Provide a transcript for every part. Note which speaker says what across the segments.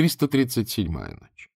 Speaker 1: 337-я ночь.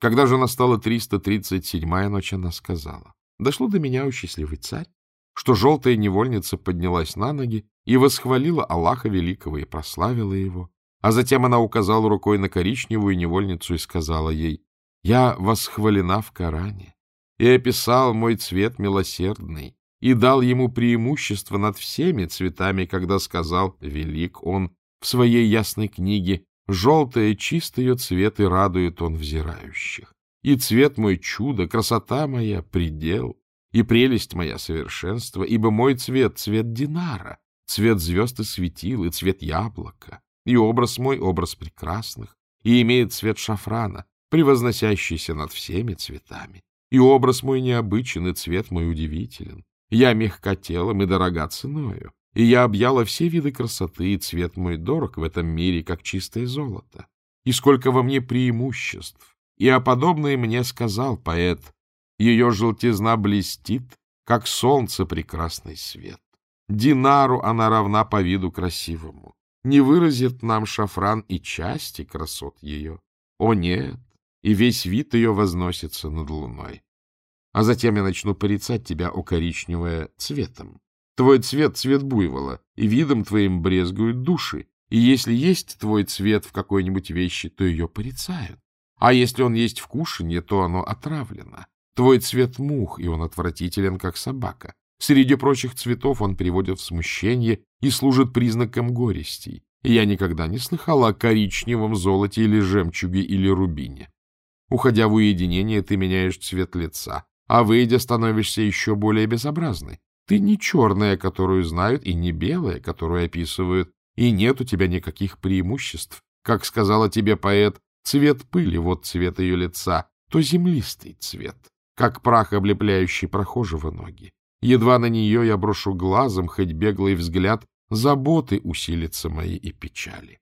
Speaker 1: Когда же настала 337-я ночь, она сказала, «Дошло до меня, у счастливый царь, что желтая невольница поднялась на ноги и восхвалила Аллаха Великого и прославила его. А затем она указала рукой на коричневую невольницу и сказала ей, «Я восхвалена в Коране и описал мой цвет милосердный, и дал ему преимущество над всеми цветами, когда сказал, велик он, в своей ясной книге, желтое чист ее цвет и радует он взирающих. И цвет мой чудо, красота моя — предел, и прелесть моя — совершенство, ибо мой цвет — цвет динара, цвет звезд и светил, и цвет яблока, и образ мой — образ прекрасных, и имеет цвет шафрана, превозносящийся над всеми цветами. И образ мой необычен, и цвет мой удивителен. Я мягкотелом и дорога ценою, и я объяла все виды красоты, и цвет мой дорог в этом мире, как чистое золото. И сколько во мне преимуществ! И о подобное мне сказал поэт. Ее желтизна блестит, как солнце прекрасный свет. Динару она равна по виду красивому. Не выразит нам шафран и части красот ее. О, нет! И весь вид ее возносится над луной а затем я начну порицать тебя, о коричневое, цветом. Твой цвет — цвет буйвола, и видом твоим брезгуют души, и если есть твой цвет в какой-нибудь вещи, то ее порицают. А если он есть в кушанье, то оно отравлено. Твой цвет — мух, и он отвратителен, как собака. Среди прочих цветов он приводит в смущение и служит признаком горестей. Я никогда не слыхала о коричневом золоте или жемчуге или рубине. Уходя в уединение, ты меняешь цвет лица, а выйдя, становишься еще более безобразной. Ты не черная, которую знают, и не белая, которую описывают, и нет у тебя никаких преимуществ. Как сказала тебе поэт, цвет пыли — вот цвет ее лица, то землистый цвет, как прах, облепляющий прохожего ноги. Едва на нее я брошу глазом, хоть беглый взгляд, заботы усилятся мои и печали.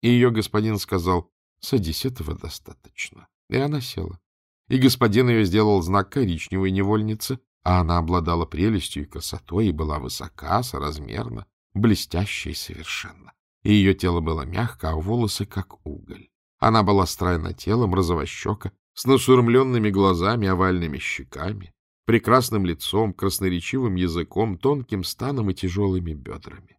Speaker 1: И ее господин сказал, садись, этого достаточно. И она села и господин ее сделал знак коричневой невольницы, а она обладала прелестью и красотой и была высока, соразмерна, блестящая совершенно. И ее тело было мягко, а волосы как уголь. Она была стройна телом, розовощека, с насурмленными глазами, овальными щеками, прекрасным лицом, красноречивым языком, тонким станом и тяжелыми бедрами.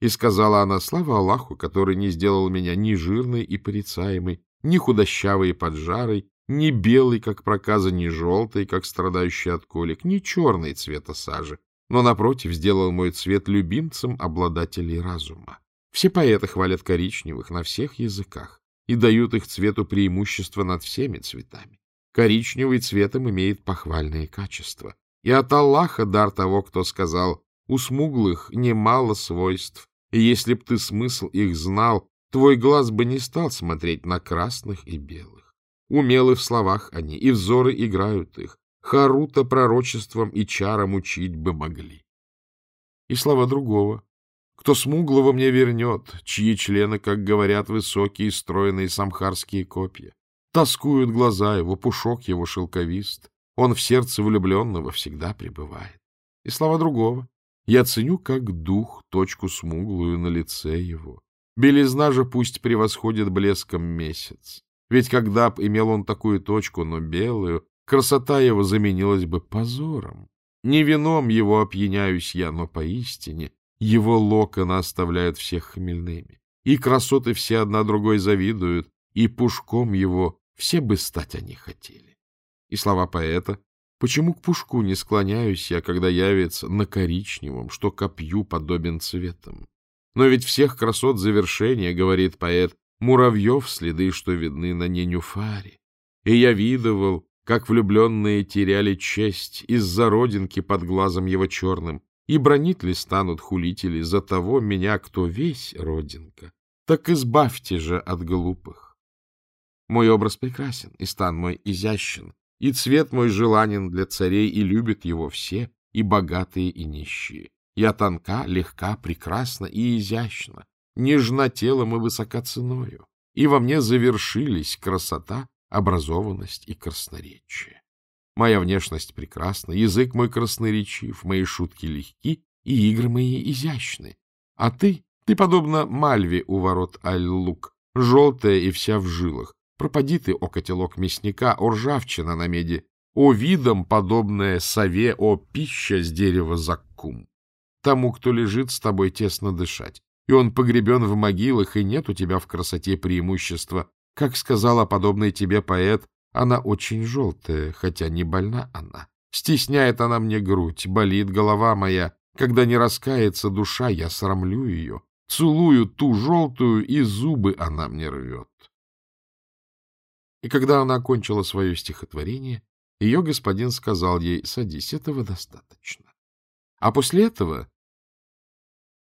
Speaker 1: И сказала она, слава Аллаху, который не сделал меня ни жирной и порицаемой, ни худощавой и поджарой, ни белый, как проказа, ни желтый, как страдающий от колик, ни черный цвета сажи, но, напротив, сделал мой цвет любимцем обладателей разума. Все поэты хвалят коричневых на всех языках и дают их цвету преимущество над всеми цветами. Коричневый цветом имеет похвальные качества. И от Аллаха дар того, кто сказал, у смуглых немало свойств, и если б ты смысл их знал, твой глаз бы не стал смотреть на красных и белых. Умелы в словах они, и взоры играют их. Харута пророчеством и чаром учить бы могли. И слова другого. Кто смуглого мне вернет, чьи члены, как говорят, высокие, стройные самхарские копья. Тоскуют глаза его, пушок его шелковист. Он в сердце влюбленного всегда пребывает. И слова другого. Я ценю, как дух, точку смуглую на лице его. Белизна же пусть превосходит блеском месяц. Ведь когда б имел он такую точку, но белую, красота его заменилась бы позором. Не вином его опьяняюсь я, но поистине его локоны оставляют всех хмельными. И красоты все одна другой завидуют, и пушком его все бы стать они хотели. И слова поэта «Почему к пушку не склоняюсь я, когда явится на коричневом, что копью подобен цветом? Но ведь всех красот завершения, — говорит поэт, муравьев следы, что видны на ненюфаре. И я видывал, как влюбленные теряли честь из-за родинки под глазом его черным, и бронит ли станут хулители за того меня, кто весь родинка. Так избавьте же от глупых. Мой образ прекрасен, и стан мой изящен, и цвет мой желанен для царей, и любят его все, и богатые, и нищие. Я тонка, легка, прекрасна и изящна, нежна телом и высока ценою, и во мне завершились красота, образованность и красноречие. Моя внешность прекрасна, язык мой красноречив, мои шутки легки и игры мои изящны. А ты Ты, подобно мальве у ворот Аль-Лук, желтая и вся в жилах. Пропади ты, о котелок мясника, о ржавчина на меди, о видом подобное сове, о пища с дерева заккум. Тому, кто лежит с тобой, тесно дышать, и он погребен в могилах, и нет у тебя в красоте преимущества. Как сказал о подобной тебе поэт, она очень желтая, хотя не больна она. Стесняет она мне грудь, болит голова моя. Когда не раскается душа, я срамлю ее. Целую ту желтую, и зубы она мне рвет. И когда она окончила свое стихотворение, ее господин сказал ей, садись, этого достаточно. А после этого